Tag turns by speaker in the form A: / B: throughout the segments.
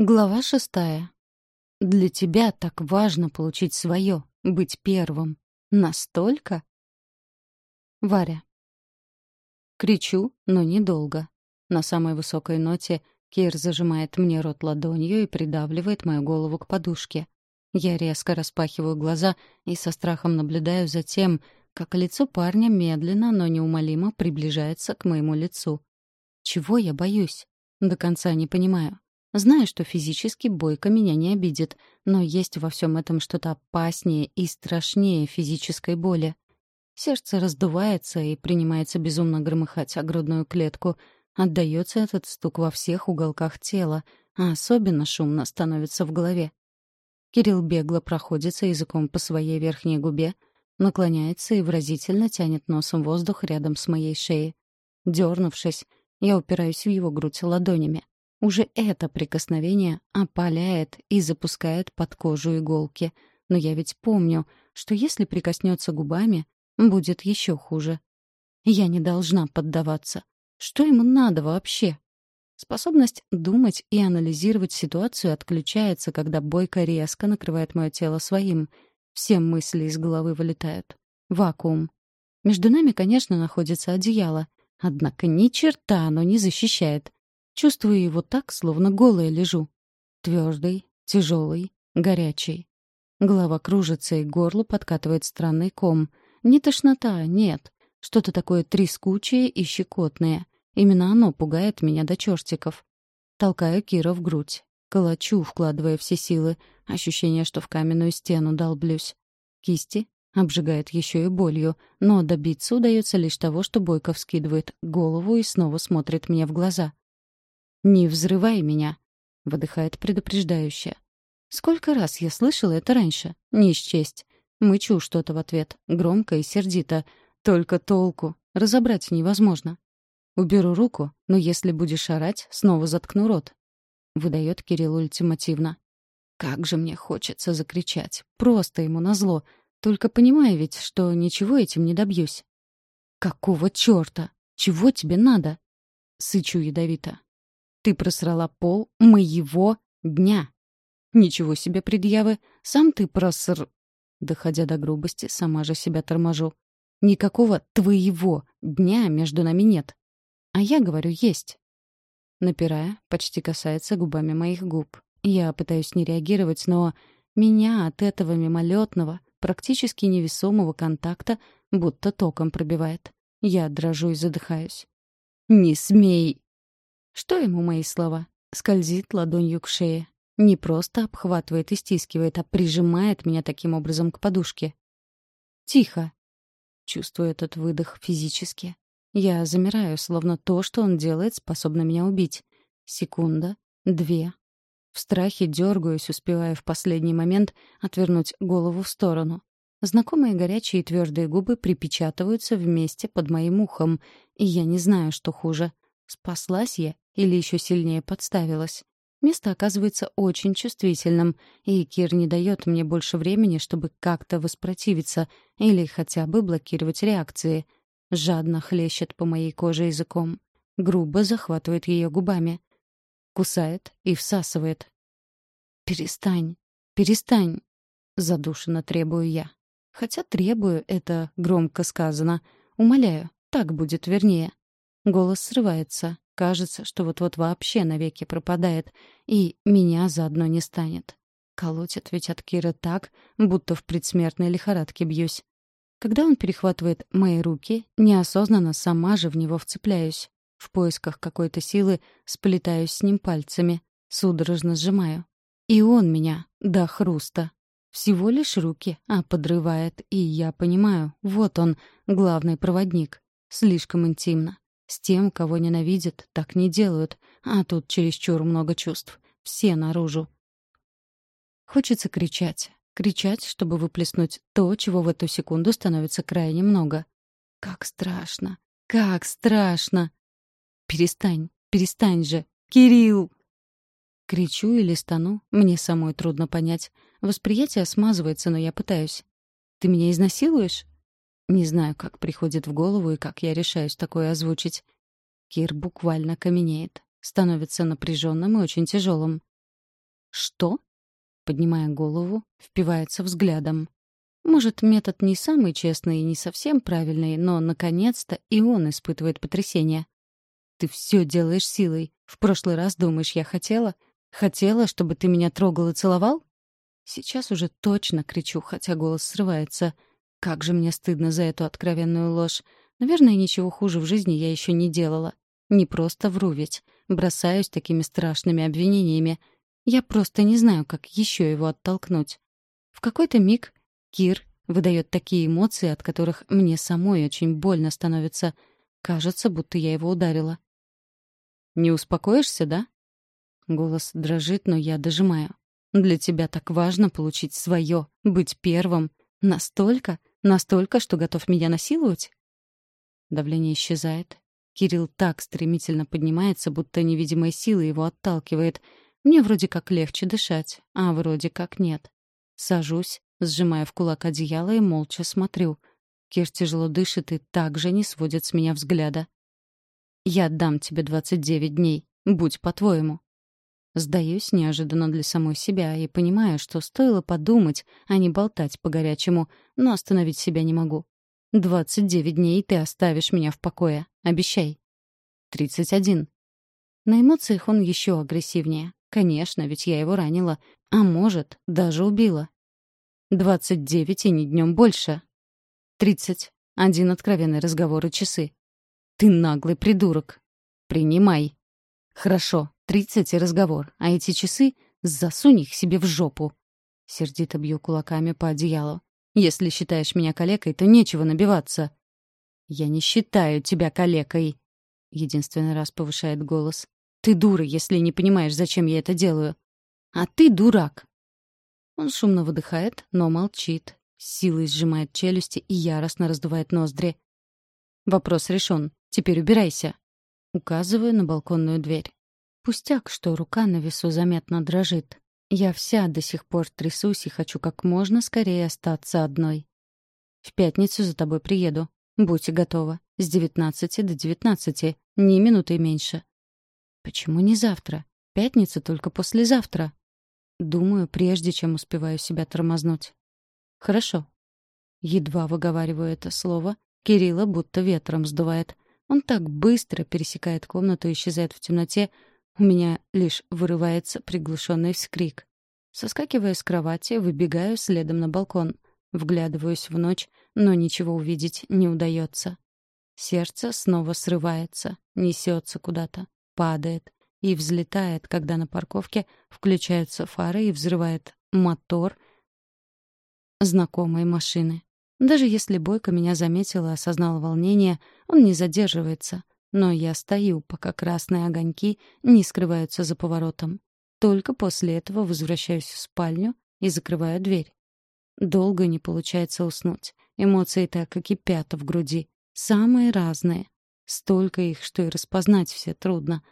A: Глава шестая. Для тебя так важно получить свое, быть первым. Настолько? Варя. Кричу, но недолго. На самой высокой ноте Кир зажимает мне рот ладонью и придавливает мою голову к подушке. Я резко распахиваю глаза и со страхом наблюдаю за тем, как лицо парня медленно, но неумолимо приближается к моему лицу. Чего я боюсь? До конца не понимаю. Знаю, что физически Бойко меня не обидит, но есть во всем этом что-то опаснее и страшнее физической боли. Сердце раздувается и принимается безумно громыхать о грудную клетку. Отдаётся этот стук во всех уголках тела, а особенно шумно становится в голове. Кирилл бегло проходится языком по своей верхней губе, наклоняется и выразительно тянет носом воздух рядом с моей шеей. Дёрнувшись, я упираюсь в его грудь ладонями. Уже это прикосновение опаляет и запускает под кожу иголки. Но я ведь помню, что если прикоснется губами, будет еще хуже. Я не должна поддаваться. Что ему надо вообще? Способность думать и анализировать ситуацию отключается, когда бойко резко накрывает мое тело своим. Все мысли из головы вылетают. Вакуум. Между нами, конечно, находится одеяло. Однако ни черта оно не защищает. Чувствую его так, словно голая лежу. Твердый, тяжелый, горячий. Голова кружится, и горло подкатывает странный ком. Не тошнота, нет. Что-то такое трескучее и щекотное. Именно оно пугает меня до чертиков. Толкаю Кира в грудь. Калачу, вкладывая все силы. Ощущение, что в каменную стену долблюсь. Кисти обжигает еще и болью, но добиться удается лишь того, что Бойков скидывает голову и снова смотрит мне в глаза. «Не взрывай меня», — выдыхает предупреждающе. Сколько раз я слышала это раньше? Не счесть. Мычу что-то в ответ, громко и сердито. Только толку. Разобрать невозможно. Уберу руку, но если будешь орать, снова заткну рот. Выдает Кирилл ультимативно. Как же мне хочется закричать. Просто ему назло. Только понимаю ведь, что ничего этим не добьюсь. «Какого чёрта? Чего тебе надо?» Сычу ядовито. Ты просрала пол моего дня. Ничего себе предъявы. Сам ты проср... Доходя до грубости, сама же себя торможу. Никакого твоего дня между нами нет. А я говорю, есть. Напирая, почти касается губами моих губ. Я пытаюсь не реагировать, но меня от этого мимолетного, практически невесомого контакта будто током пробивает. Я дрожу и задыхаюсь. «Не смей!» Что ему мои слова? Скользит ладонью к шее. Не просто обхватывает и стискивает, а прижимает меня таким образом к подушке. Тихо. Чувствую этот выдох физически. Я замираю, словно то, что он делает, способно меня убить. Секунда, две. В страхе дергаюсь, успевая в последний момент отвернуть голову в сторону. Знакомые горячие и твердые губы припечатываются вместе под моим ухом, и я не знаю, что хуже. Спаслась я или еще сильнее подставилась. Место оказывается очень чувствительным, и Кир не дает мне больше времени, чтобы как-то воспротивиться или хотя бы блокировать реакции. Жадно хлещет по моей коже языком. Грубо захватывает ее губами. Кусает и всасывает. «Перестань, перестань!» — задушенно требую я. Хотя требую — это громко сказано. Умоляю, так будет вернее. Голос срывается. Кажется, что вот-вот вообще навеки пропадает, и меня заодно не станет. Колотит ведь от Кира так, будто в предсмертной лихорадке бьюсь. Когда он перехватывает мои руки, неосознанно сама же в него вцепляюсь. В поисках какой-то силы сплетаюсь с ним пальцами, судорожно сжимаю. И он меня до хруста. Всего лишь руки, а подрывает, и я понимаю, вот он, главный проводник. Слишком интимно. С тем, кого ненавидят, так не делают, а тут чересчур много чувств. Все наружу. Хочется кричать. Кричать, чтобы выплеснуть то, чего в эту секунду становится крайне много. Как страшно. Как страшно. Перестань, перестань же. Кирилл! Кричу или стану, мне самой трудно понять. Восприятие смазывается, но я пытаюсь. Ты меня изнасилуешь? Не знаю, как приходит в голову и как я решаюсь такое озвучить. Кир буквально каменеет, становится напряженным и очень тяжелым. «Что?» Поднимая голову, впивается взглядом. Может, метод не самый честный и не совсем правильный, но, наконец-то, и он испытывает потрясение. «Ты все делаешь силой. В прошлый раз, думаешь, я хотела? Хотела, чтобы ты меня трогал и целовал?» Сейчас уже точно кричу, хотя голос срывается. Как же мне стыдно за эту откровенную ложь. Наверное, ничего хуже в жизни я еще не делала. Не просто вру ведь. Бросаюсь такими страшными обвинениями. Я просто не знаю, как еще его оттолкнуть. В какой-то миг Кир выдает такие эмоции, от которых мне самой очень больно становится. Кажется, будто я его ударила. «Не успокоишься, да?» Голос дрожит, но я дожимаю. «Для тебя так важно получить свое, быть первым. Настолько, настолько, что готов меня насиловать?» Давление исчезает. Кирилл так стремительно поднимается, будто невидимая сила его отталкивает. Мне вроде как легче дышать, а вроде как нет. Сажусь, сжимая в кулак одеяло и молча смотрю. Кир тяжело дышит и также не сводит с меня взгляда. «Я отдам тебе двадцать девять дней. Будь по-твоему». Сдаюсь неожиданно для самой себя и понимаю, что стоило подумать, а не болтать по-горячему, но остановить себя не могу. «Двадцать девять дней ты оставишь меня в покое. Обещай». «Тридцать один». На эмоциях он еще агрессивнее. Конечно, ведь я его ранила. А может, даже убила. «Двадцать девять и не днем больше». «Тридцать». Один откровенный разговор и часы. «Ты наглый придурок». «Принимай». «Хорошо, тридцать и разговор, а эти часы засунь их себе в жопу». Сердито бью кулаками по одеялу. Если считаешь меня калекой, то нечего набиваться». «Я не считаю тебя калекой», — единственный раз повышает голос. «Ты дура, если не понимаешь, зачем я это делаю. А ты дурак». Он шумно выдыхает, но молчит, силой сжимает челюсти и яростно раздувает ноздри. «Вопрос решен. Теперь убирайся». Указываю на балконную дверь. Пустяк, что рука на весу заметно дрожит. Я вся до сих пор трясусь и хочу как можно скорее остаться одной. В пятницу за тобой приеду. Будь готова. С девятнадцати до девятнадцати. Ни минуты меньше. Почему не завтра? Пятница только послезавтра. Думаю, прежде чем успеваю себя тормознуть. Хорошо. Едва выговариваю это слово, Кирилла будто ветром сдувает. Он так быстро пересекает комнату и исчезает в темноте, у меня лишь вырывается приглушенный вскрик. Соскакивая с кровати, выбегаю следом на балкон. Вглядываюсь в ночь, но ничего увидеть не удается. Сердце снова срывается, несется куда-то, падает и взлетает, когда на парковке включаются фары и взрывает мотор знакомой машины. Даже если Бойко меня заметил и осознал волнение, он не задерживается, но я стою, пока красные огоньки не скрываются за поворотом. Только после этого возвращаюсь в спальню и закрываю дверь. Долго не получается уснуть. Эмоции так и кипят в груди. Самые разные. Столько их, что и распознать все трудно.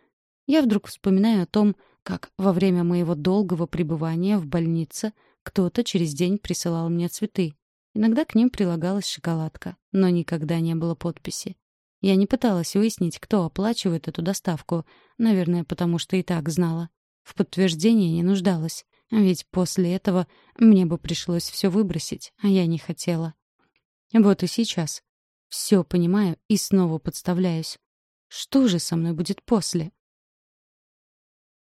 A: Я вдруг вспоминаю о том, как во время моего долгого пребывания в больнице кто-то через день присылал мне цветы. Иногда к ним прилагалась шоколадка, но никогда не было подписи. Я не пыталась выяснить, кто оплачивает эту доставку, наверное, потому что и так знала. В подтверждении не нуждалась, ведь после этого мне бы пришлось все выбросить, а я не хотела. Вот и сейчас. Все понимаю и снова подставляюсь. Что же со мной будет после?